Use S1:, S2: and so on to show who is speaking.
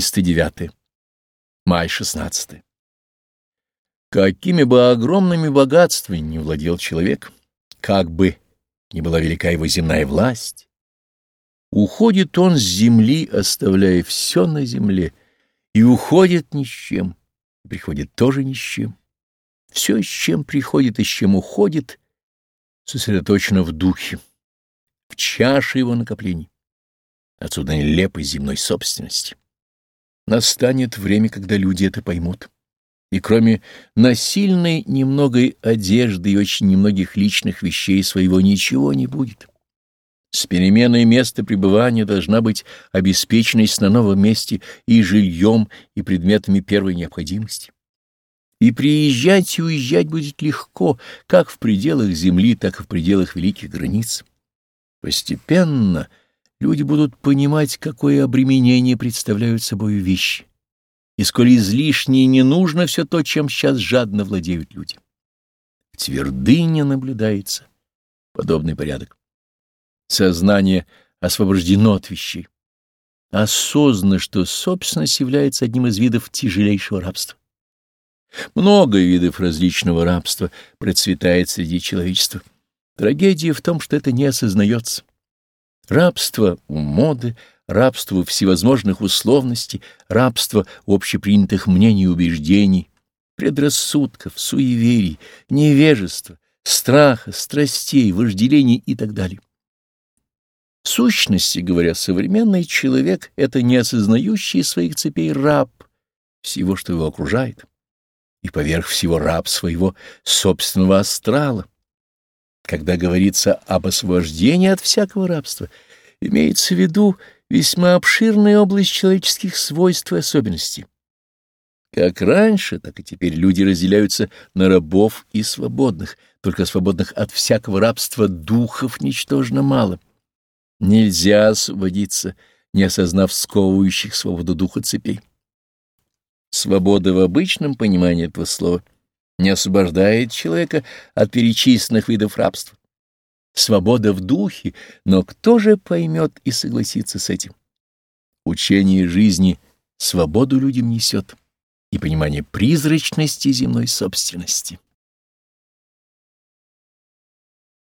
S1: 309. Май 16. Какими бы огромными богатствами ни владел человек, как бы ни была велика его земная власть, уходит он с земли, оставляя все на земле, и уходит ни с чем, приходит тоже ни с чем. Все, с чем приходит и с чем уходит, сосредоточено в духе, в чаше его накоплений. Отсюда нелепой земной собственности. Настанет время, когда люди это поймут. И кроме насильной немногой одежды и очень немногих личных вещей своего ничего не будет. С переменой места пребывания должна быть обеспеченность на новом месте и жильем, и предметами первой необходимости. И приезжать и уезжать будет легко, как в пределах земли, так и в пределах великих границ. Постепенно — люди будут понимать, какое обременение представляют собой вещи, и сколь излишне и не нужно все то, чем сейчас жадно владеют люди. В твердыне наблюдается подобный порядок. Сознание освобождено от вещей. Осознанно, что собственность является одним из видов тяжелейшего рабства. Много видов различного рабства процветает среди человечества. Трагедия в том, что это не осознается. Рабство у моды, рабство всевозможных условностей, рабство общепринятых мнений и убеждений, предрассудков, суеверий, невежества, страха, страстей, вожделений и так далее. В сущности говоря, современный человек — это неосознающий своих цепей раб всего, что его окружает, и поверх всего раб своего собственного астрала. Когда говорится об освобождении от всякого рабства, имеется в виду весьма обширная область человеческих свойств и особенностей. Как раньше, так и теперь люди разделяются на рабов и свободных, только свободных от всякого рабства духов ничтожно мало. Нельзя освободиться, не осознав сковывающих свободу духа цепей. Свобода в обычном понимании этого слова — не освобождает человека от перечисленных видов рабства. Свобода в духе, но кто же поймет и согласится с этим? Учение жизни свободу людям несет и понимание призрачности земной собственности.